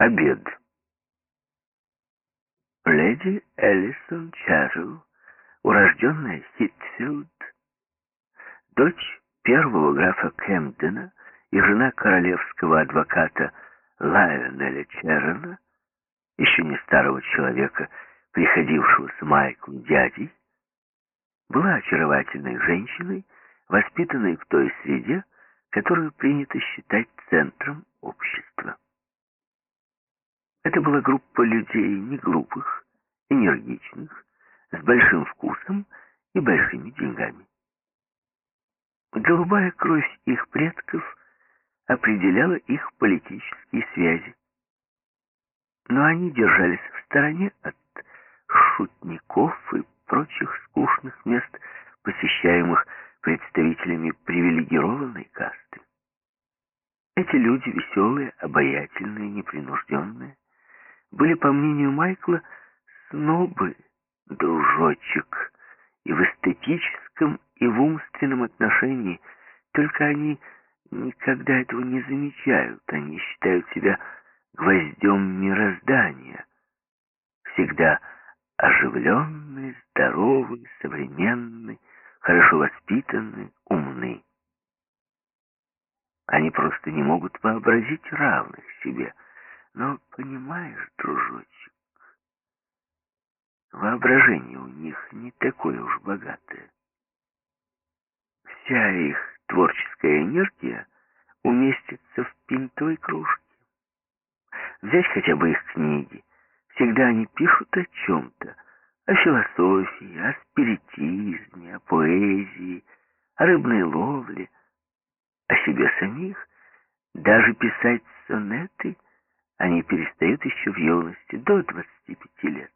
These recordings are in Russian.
Обед. Леди Эллисон Чарл, урожденная Хитфилд, дочь первого графа Кемдена и жена королевского адвоката Лайонеля Черрена, еще не старого человека, приходившего с Майклу дядей, была очаровательной женщиной, воспитанной в той среде, которую принято считать центром общества. Это была группа людей не глупых, энергичных, с большим вкусом и большими деньгами. Голубая кровь их предков определяла их политические связи. Но они держались в стороне от шутников и прочих скучных мест, посещаемых представителями привилегированной касты. Эти люди веселые, обаятельные, непринужденные, были, по мнению Майкла, снобы, дружочек, и в эстетическом, и в умственном отношении, только они никогда этого не замечают, они считают себя гвоздем мироздания, всегда оживленный, здоровый, современный, хорошо воспитанный, умный. Они просто не могут вообразить равных себе – но, понимаешь, дружочек, воображение у них не такое уж богатое. Вся их творческая энергия уместится в пинтой кружке. Взять хотя бы их книги. Всегда они пишут о чем-то. О философии, о спиритизме, о поэзии, о рыбной ловле, о себе самих. Даже писать сонеты — они перестают еще в юности, до 25 лет.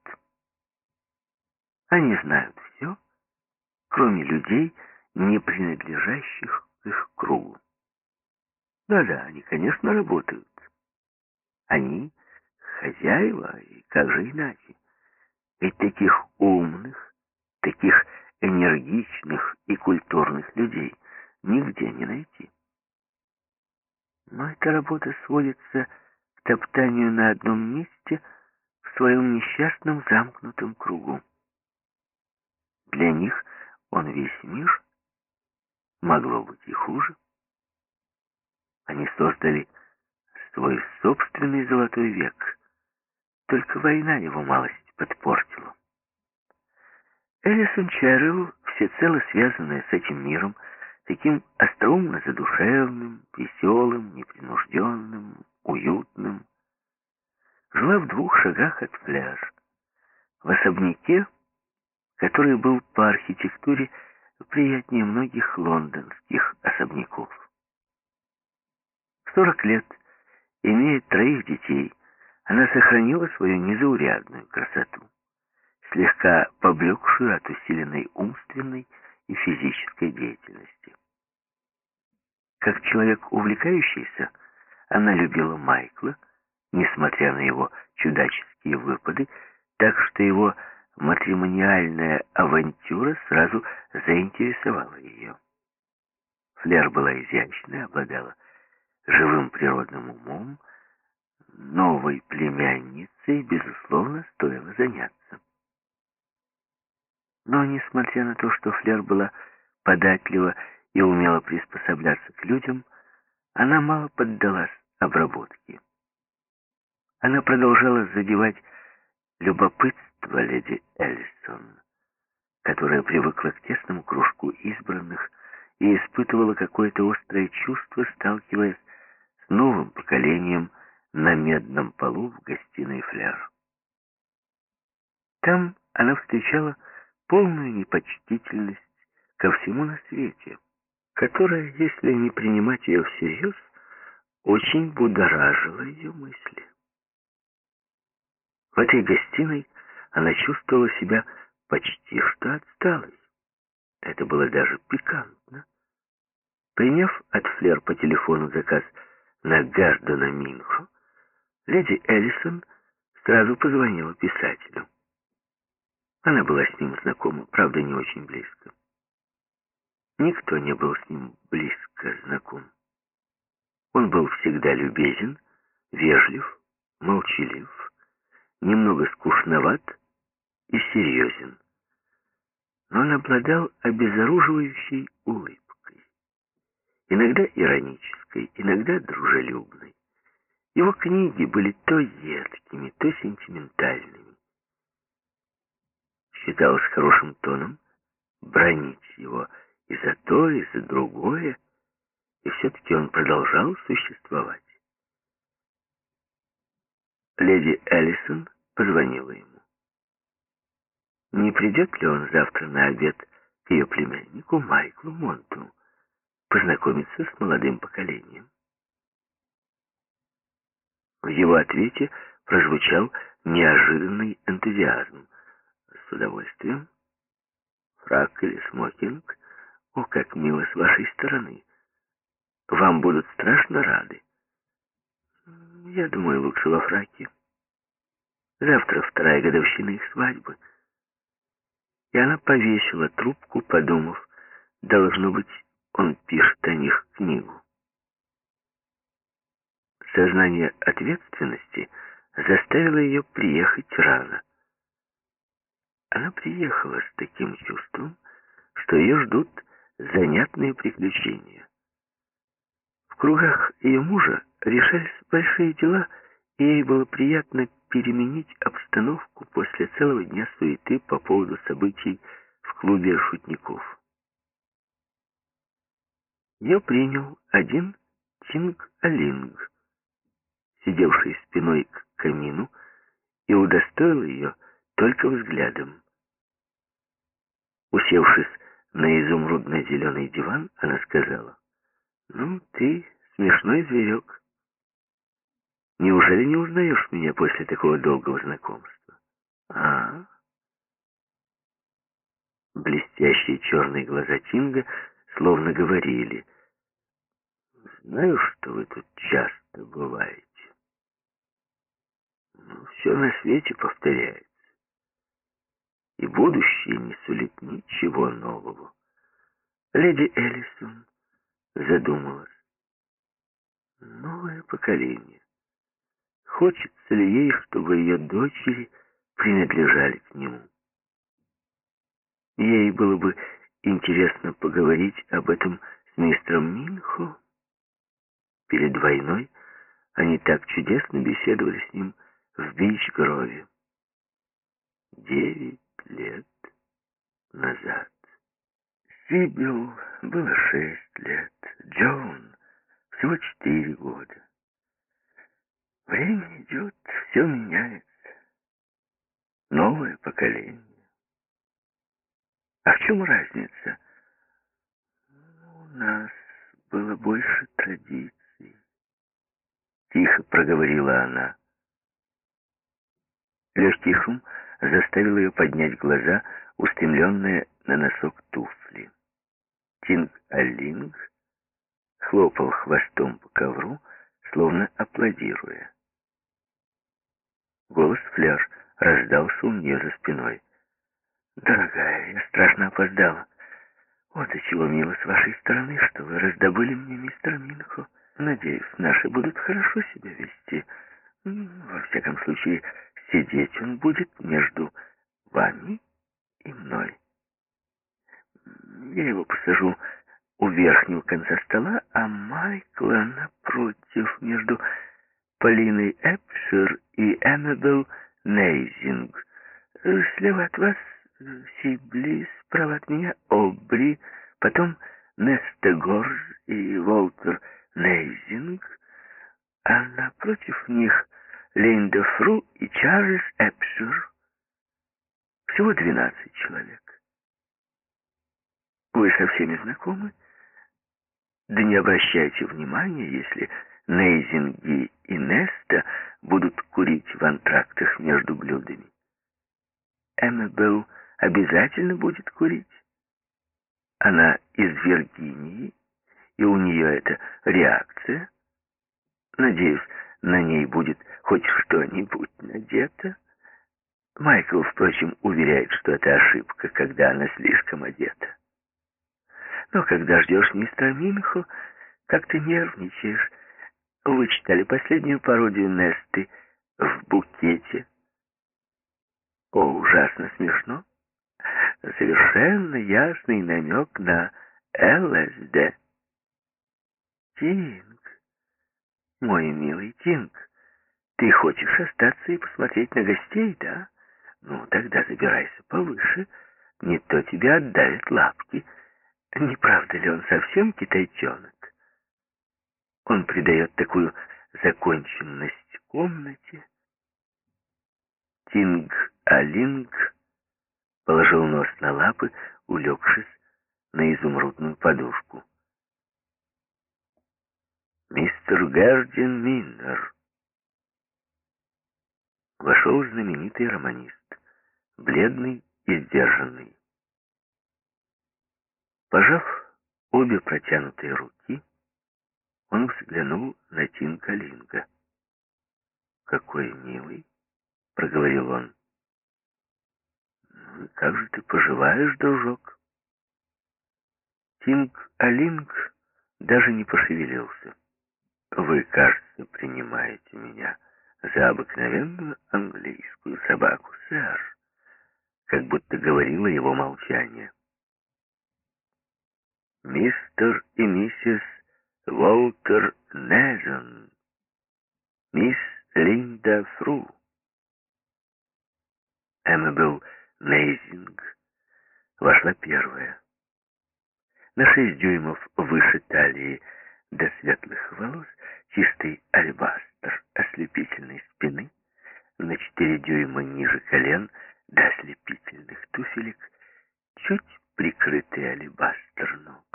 Они знают все, кроме людей, не принадлежащих к их кругу. Да-да, они, конечно, работают. Они хозяева, и как же иначе? Ведь таких умных, таких энергичных и культурных людей нигде не найти. Но эта работа сводится топтанию на одном месте в своем несчастном замкнутом кругу. Для них он весь мир, могло быть и хуже. Они создали свой собственный золотой век, только война его малость подпортила. Элисон Черрилл, всецело связанная с этим миром, таким остроумно задушевным, веселым, непринужденным, уютным, жила в двух шагах от пляжа, в особняке, который был по архитектуре приятнее многих лондонских особняков. В 40 лет, имея троих детей, она сохранила свою незаурядную красоту, слегка поблекшую от усиленной умственной и физической деятельности. Как человек увлекающийся, она любила Майкла, несмотря на его чудаческие выпады, так что его матримониальная авантюра сразу заинтересовала ее. Флер была изящная, обладала живым природным умом, новой племянницей, безусловно, стоило заняться. Но, несмотря на то, что Флер была податлива и умела приспосабляться к людям, она мало поддалась обработке. Она продолжала задевать любопытство леди Эллисон, которая привыкла к тесному кружку избранных и испытывала какое-то острое чувство, сталкиваясь с новым поколением на медном полу в гостиной фляж. Там она встречала полную непочтительность ко всему на свете, которая, если не принимать ее всерьез, очень будоражило ее мысли. В этой гостиной она чувствовала себя почти что отсталой. Это было даже пикантно. Приняв от Флер по телефону заказ на Гардена Минхо, леди Эллисон сразу позвонила писателю. Она была с ним знакома, правда, не очень близко. Никто не был с ним близко знаком. Он был всегда любезен, вежлив, молчалив, немного скучноват и серьезен. Но он обладал обезоруживающей улыбкой. Иногда иронической, иногда дружелюбной. Его книги были то едкими, то сентиментальными. Считалось хорошим тоном бронить его и за то, и за другое, и все-таки он продолжал существовать. Леди Эллисон позвонила ему. Не придет ли он завтра на обед к ее племяннику Майклу Монту, познакомиться с молодым поколением? В его ответе прозвучал неожиданный энтузиазм. С удовольствием. Фрак или смокинг? О, как мило с вашей стороны. Вам будут страшно рады. Я думаю, лучше во фраке. Завтра вторая годовщина их свадьбы. И она повесила трубку, подумав, должно быть, он пишет о них книгу. Сознание ответственности заставило ее приехать рано. Она приехала с таким чувством, что ее ждут занятные приключения. В кругах ее мужа решались большие дела, и ей было приятно переменить обстановку после целого дня суеты по поводу событий в клубе шутников. Ее принял один Тинг-Алинг, сидевший спиной к камину, и удостоил ее только взглядом. Усевшись на изумрудно-зеленый диван, она сказала, «Ну, ты смешной зверек. Неужели не узнаешь меня после такого долгого знакомства?» «А?» Блестящие черные глаза Тинга словно говорили, «Знаю, что вы тут часто бываете. Но все на свете повторяется, и будущее не сулит ничего нового». Леди Эллисон задумалась. Новое поколение. Хочется ли ей, чтобы ее дочери принадлежали к нему? Ей было бы интересно поговорить об этом с мистером Минхо. Перед войной они так чудесно беседовали с ним в Бич-Грове. Девять лет назад. Сибил было шесть лет, Джон всего четыре года. Время идет, все меняется. Новое поколение. А в чем разница? У нас было больше традиций. Тихо проговорила она. Легкий шум заставил ее поднять глаза, устремленные на носок туфли. Тинг-Алинг хлопал хвостом по ковру, словно аплодируя. Голос Фляж раздался у нее за спиной. «Дорогая, я страшно опоздала. Вот и чего мило с вашей стороны, что вы раздобыли мне мистера Минхо. Надеюсь, наши будут хорошо себя вести. Во всяком случае, сидеть он будет между вами и мной. Я его посажу у верхнего конца стола, а Майкла напротив, между Полиной Эпшир и Эннабелл Нейзинг. Слева от вас Сибли, справа от меня Обри, потом Нестегорж и Волтер Нейзинг, а напротив них Линда Фру и Чарльз Эпшир. Всего двенадцать человек. Вы со всеми знакомы? Да не обращайте внимания, если Нейзинги и Неста будут курить в антрактах между блюдами. Эммабелл обязательно будет курить. Она из Виргинии, и у нее это реакция. Надеюсь, на ней будет хоть что-нибудь надето. Майкл, впрочем, уверяет, что это ошибка, когда она слишком одета. Но когда ждешь мистера Минхо, как ты нервничаешь. Вы читали последнюю пародию Несты в букете. О, ужасно смешно. Совершенно ясный намек на ЛСД. Тинг, мой милый Тинг, ты хочешь остаться и посмотреть на гостей, да? Ну, тогда забирайся повыше, не то тебя отдавят лапки. Не правда ли он совсем китайчонок? Он придает такую законченность комнате. Тинг-алинг положил нос на лапы, улегшись на изумрудную подушку. «Мистер Гердин Миннер!» Вошел знаменитый романист, бледный и сдержанный. Пожав обе протянутые руки, он взглянул на Тинкалинга. «Какой милый!» — проговорил он. «Ну, как же ты поживаешь, дружок?» Тинг Алинг даже не пошевелился. «Вы, кажется, принимаете меня за обыкновенную английскую собаку, сэр», как будто говорило его молчание. «Мистер и миссис Уолтер Незон, мисс Линда Фру». Эммабел Нейзинг вошла первая. На шесть дюймов выше талии до светлых волос чистый альбастр ослепительной спины, на четыре дюйма ниже колен до ослепительных туфелек, чуть прикрытый алебастр ног.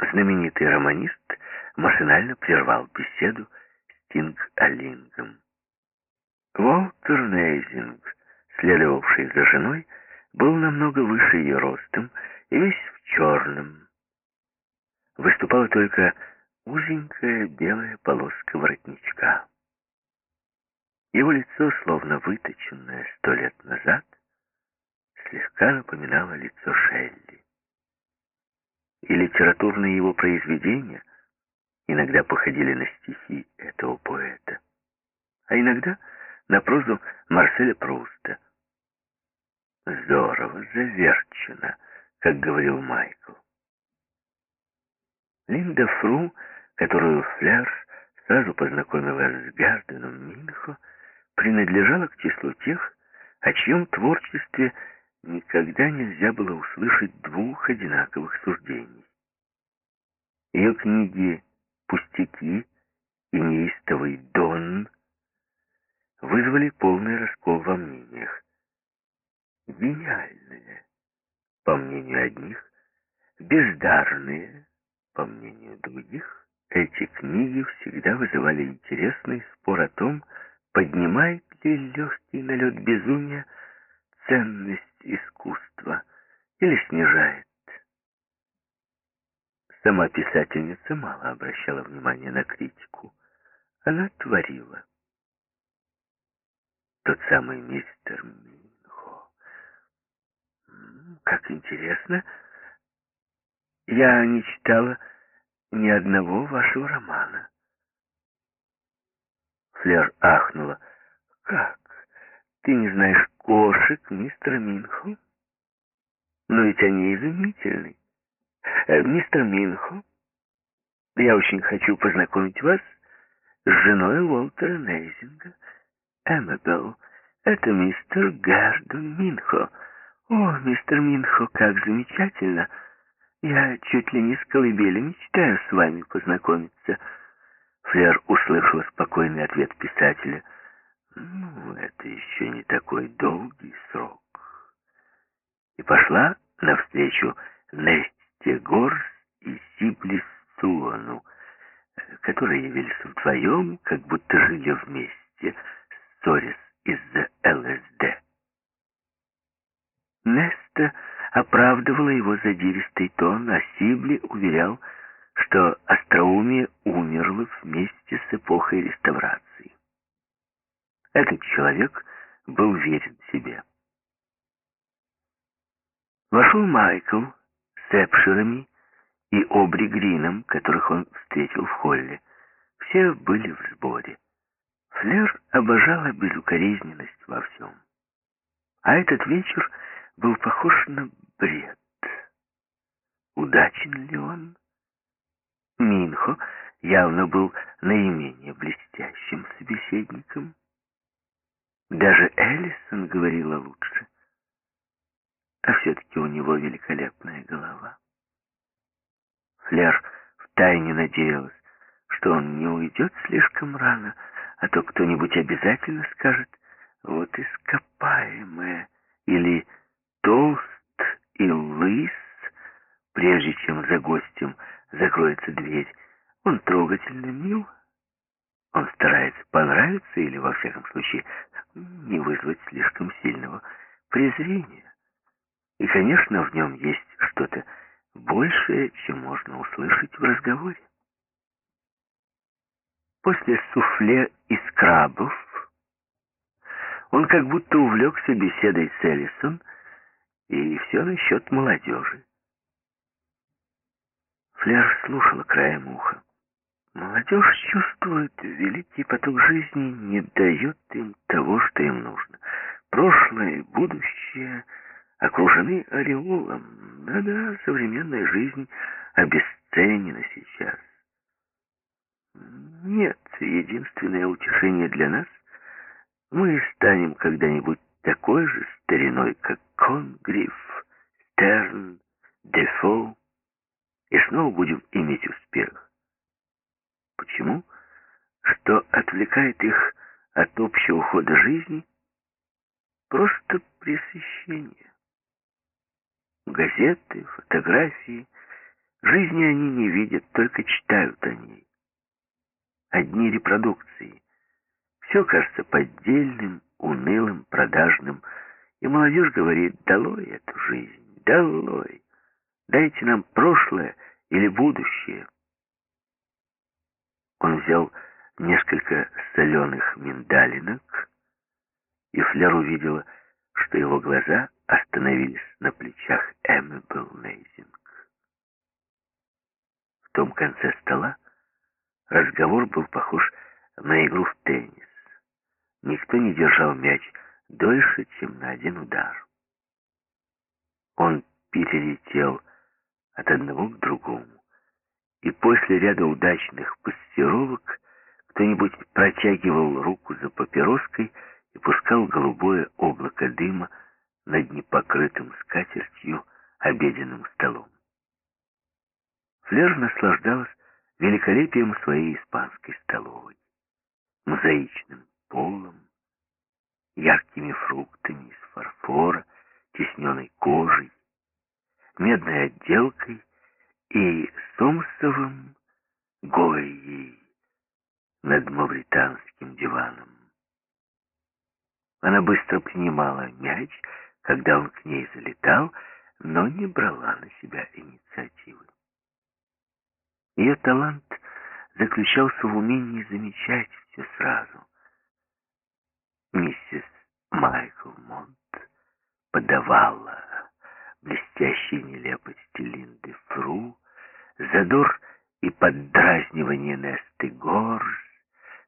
Знаменитый романист машинально прервал беседу с Тинг-Алингом. Уолтер Нейзинг, следовавший за женой, был намного выше ее ростом и весь в черном. Выступала только узенькая белая полоска воротничка. Его лицо, словно выточенное сто лет назад, слегка напоминало лицо Шелли. И литературные его произведения иногда походили на стихи этого поэта, а иногда на прозу Марселя Пруста. Здорово заверчено, как говорил Майкл. Линда Фру, которую Флерс сразу познакомила с Гарденом Минхо, принадлежала к числу тех, о чьем творчестве никогда нельзя было услышать двух одинаковых суждений. Ее книги «Пустяки» и «Неистовый Дон» вызвали полный раскол во мнениях. Гениальные, по мнению одних, бездарные, по мнению других, эти книги всегда вызывали интересный спор о том, поднимает ли легкий налет безумия ценность искусства или снижает. Сама писательница мало обращала внимания на критику. Она творила тот самый мистер Минхо. Как интересно. Я не читала ни одного вашего романа. Флер ахнула. Как? Ты не знаешь кошек мистера Минхо? Но ведь они изумительны. Э, мистер Минхо, я очень хочу познакомить вас с женой Уолтера Нейзинга. Эммабел, это мистер Гарден Минхо. О, мистер Минхо, как замечательно! Я чуть ли не с колыбели мечтаю с вами познакомиться. Флер услышал спокойный ответ писателя. Ну, это еще не такой долгий срок. И пошла навстречу Несте Горс и Сиблис Суону, которые явились вдвоем, как будто жили вместе, ссорясь из-за ЛСД. Неста оправдывала его задиристый тон, а Сибли уверял, что остроумие умерло вместе с эпохой реставрации. Этот человек был верен себе. Вошел Майкл с Эпширами и Обри Грином, которых он встретил в холле. Все были в сборе. Флер обожала безукоризненность во всем. А этот вечер был похож на бред. Удачен ли он? Минхо явно был наименее блестящим собеседником. Даже Эллисон говорила лучше. А все-таки у него великолепная голова. Флер втайне надеялась, что он не уйдет слишком рано, а то кто-нибудь обязательно скажет «вот ископаемое» или «толст и лыс», прежде чем за гостем закроется дверь. Он трогательно мил, он старается понравиться или, во всяком случае, не вызвать слишком сильного презрения. И, конечно, в нем есть что-то большее, чем можно услышать в разговоре. После суфле из крабов он как будто увлекся беседой с Эллисон, и все насчет молодежи. Флер слушала краем уха. Молодежь чувствует, великий поток жизни не дает им того, что им нужно. Прошлое и будущее окружены ореолом. Да-да, современная жизнь обесценена сейчас. Нет, единственное утешение для нас — мы станем когда-нибудь такой же стариной, как Конгрифф, Стерн, Дефо, и снова будем иметь успех. Почему? Что отвлекает их от общего хода жизни? Просто пресыщение. Газеты, фотографии, жизни они не видят, только читают о ней. Одни репродукции. Все кажется поддельным, унылым, продажным, и молодежь говорит «долой эту жизнь, долой, дайте нам прошлое или будущее». Он взял несколько соленых миндалинок, и Флер увидела, что его глаза остановились на плечах Эммебл Нейзинг. В том конце стола разговор был похож на игру в теннис. Никто не держал мяч дольше, чем на один удар. Он перелетел от одного к другому, и после ряда удачных пассировок кто-нибудь протягивал руку за папироской и пускал голубое облако дыма над непокрытым скатертью обеденным столом. Флер наслаждалась великолепием своей испанской столовой, мозаичным полом, яркими фруктами из фарфора, тесненной кожей, медной отделкой и сомсовым гоей над мавританским диваном. Она быстро принимала мяч, когда он к ней залетал, но не брала на себя инициативы. Ее талант заключался в умении замечать все сразу — миссис Майкл Монт подавала блестящей нелепости Линды Фру, задор и поддразнивание Несты Горж,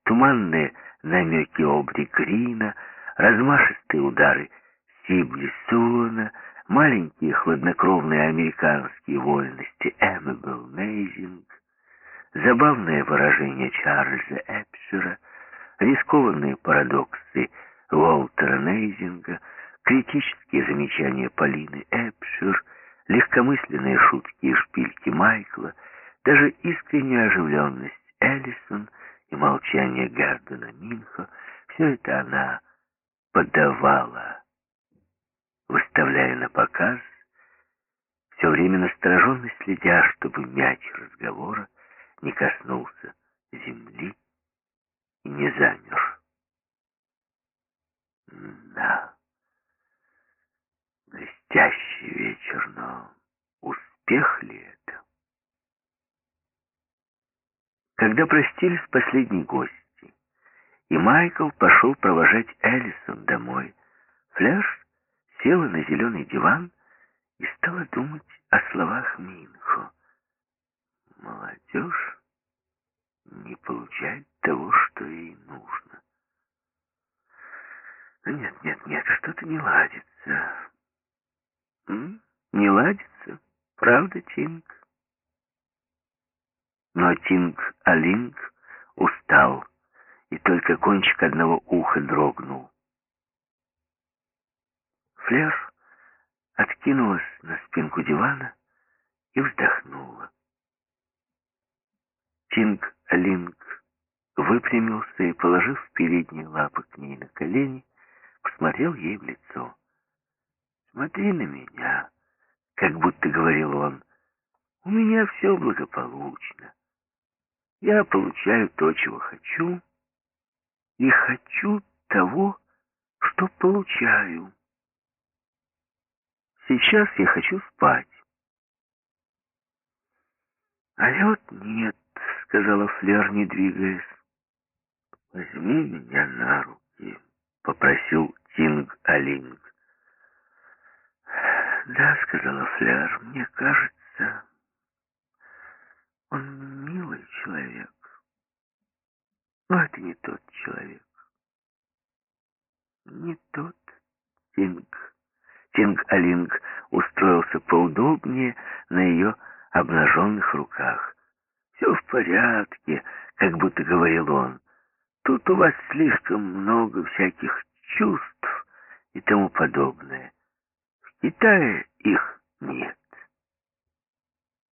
туманные намеки Обри Грина, размашистые удары Сибли Суона, маленькие хладнокровные американские вольности Эммебл Мейзинг, забавное выражение Чарльза Эпшера — рискованные парадоксы Уолтера Нейзинга, критические замечания Полины Эпшир, легкомысленные шутки и шпильки Майкла, даже искренняя оживленность Эллисон и молчание Гардена Минха — все это она подавала, выставляя на показ, все время настороженно следя, чтобы мяч разговора не коснулся земли и не замер. Да, блестящий вечер, но успех ли это? Когда простились последние гости, и Майкл пошел провожать Эллисон домой, Фляж села на зеленый диван и стала думать о словах Минхо. Молодежь не получает того, что ей нужно. нет, что-то не ладится. М? Не ладится, правда, Тинг? Но Тинг-Алинг устал, и только кончик одного уха дрогнул. Флер откинулась на спинку дивана и вздохнула. Тинг-Алинг выпрямился и, положив передние лапы к ней на колени, посмотрел ей в лицо. «Смотри на меня», — как будто говорил он, — «у меня все благополучно. Я получаю то, чего хочу, и хочу того, что получаю. Сейчас я хочу спать». «А вот нет», — сказала Флер, не двигаясь. «Возьми меня на руки», — попросил Тинг-Алинг. «Да», — сказала Флер, — «мне кажется, он милый человек, но это не тот человек. Не тот Тинг». Тинг-Алинг устроился поудобнее на ее обнаженных руках. «Все в порядке», — как будто говорил он. Тут у вас слишком много всяких чувств и тому подобное. В Китае их нет.